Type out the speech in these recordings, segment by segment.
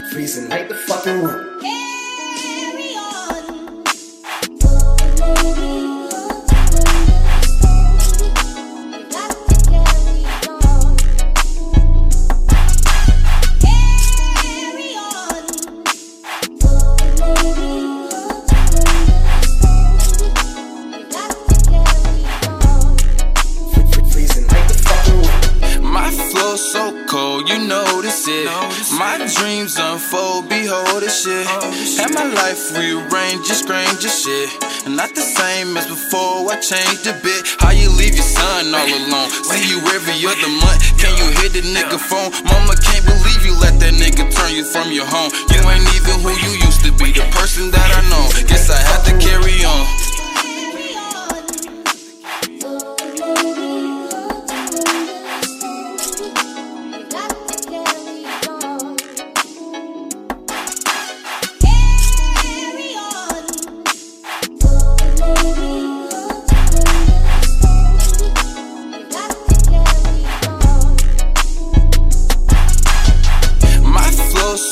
freezing like the fucking room. Flow so cold, you notice it. My dreams unfold, behold this shit. And my life rearranged, just strange as shit. Not the same as before, I changed a bit. How you leave your son all alone? See you every other month. Can you hit the nigga phone? Mama can't believe you let that nigga turn you from your home. You ain't even who you used to be, the person that I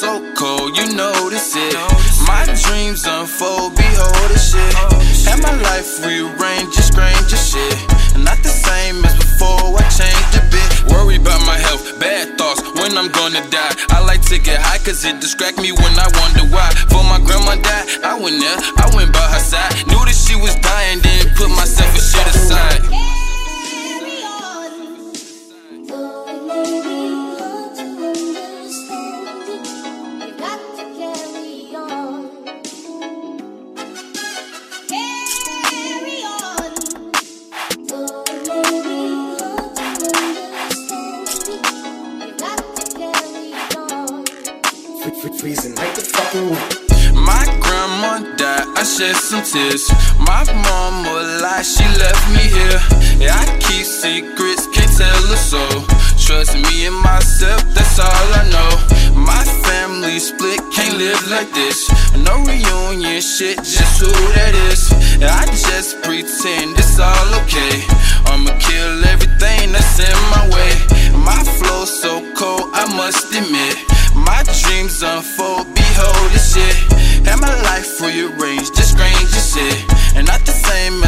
so cold, you notice it. My dreams unfold, behold this shit. And my life rearranged, just strange as shit. Not the same as before, I changed a bit. Worry about my health, bad thoughts when I'm gonna die. I like to get high cause it distract me when I wonder why. For my grandma died, I went there, I went by her side. Knew that she was dying, then Freezing like. My grandma died, I shed some tears. My mama lied, she left me here. Yeah, I keep secrets, can't tell a soul. Trust me and myself, that's all I know. My family split, can't live like this. No reunion shit, just who that is. Yeah, I just pretend it's all okay. I'ma kill everything things unfold. Behold this shit. Had my life for your range, just strange as shit. And not the same